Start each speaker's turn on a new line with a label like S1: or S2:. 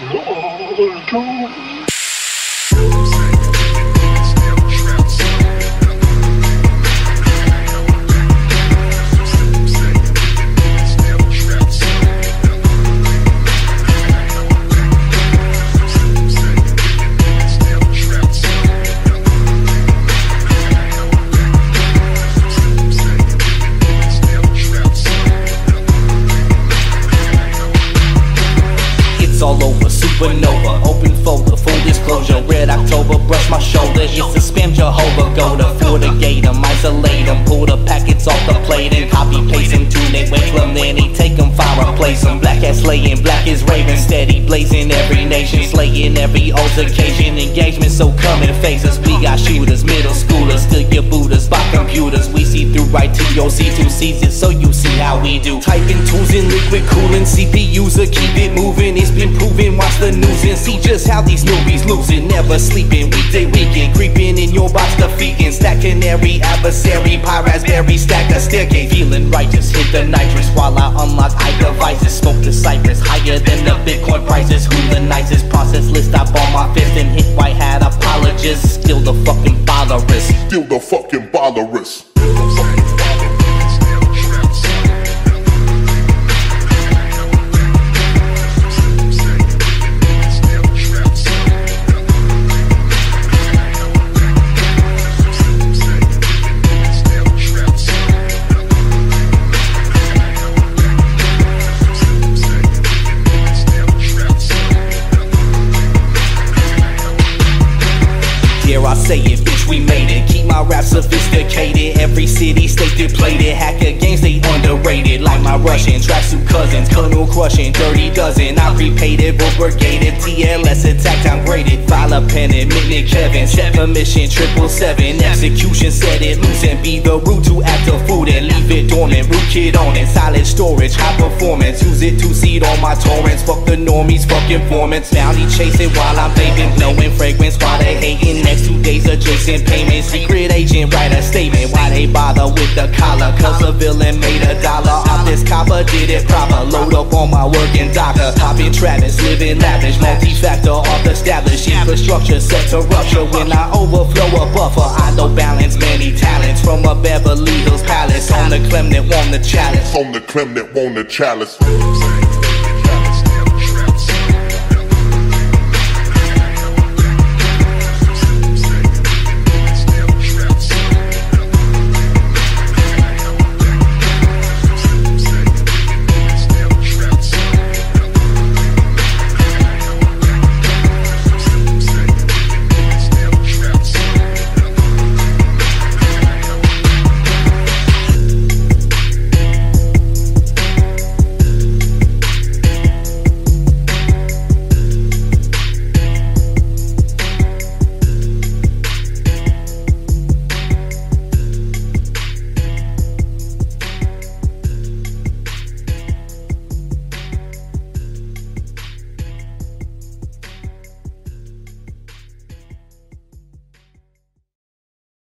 S1: It's all over, supernova, open folder, full disclosure. Red October, brush my shoulder. It's a spam Jehovah, go to the gate 'em, isolate 'em, pull the off the plate and copy paste 'em to wait from then he take 'em, fire replace 'em. Black ass slaying, black is raven, steady blazing every nation, slaying every altercation. Engagement, so come and face us. We got shooters, middle schoolers, still your Buddhas, by computers. We see through right to your C2 sees it, so you see how we do. Typing tools in liquid cooling, CPUs are keep it moving. It's been proven, watch the news and see just how these newbies losing. Never sleeping, weekday weekend, creeping in your box, defeating, stacking every adversary. Pie raspberry, stack a staircase, feeling righteous. Hit the nitrous while I unlock i devices. Smoke the cypress, higher than the Bitcoin prices. Who the nicest? Process list, I ball my fist and hit white hat apologists. Still the fucking bollerist.
S2: Still the fucking ballerist.
S1: Say it, bitch, we made it. Keep my rap sophisticated. Every city, state depleted. Hacker games, they underrated. Like my Russian tracksuit cousins. Kernel crushing, dirty dozen. I prepaid it, both brigaded. TLS attack downgraded. File a pen and Nick Kevin. Seven mission, triple seven. Execution set it loose and be the root to act a food and leave it dormant. Rootkit on it. Solid storage, high performance. Use it to seed all my torrents. Fuck the normies, fuck informants. Bounty chasing while I'm vaping. Blowing fragrance while payment. Secret agent write a statement. Why they bother with the collar? Cause a villain made a dollar off this copper. Did it proper. Load up on my working docker. Popping Travis, living lavish. Multi-factor off established. Infrastructure set to rupture. When I overflow a buffer, I know balance many talents. From a Beverly Hills palace. On the clem that won the chalice.
S2: On the clem that won the chalice.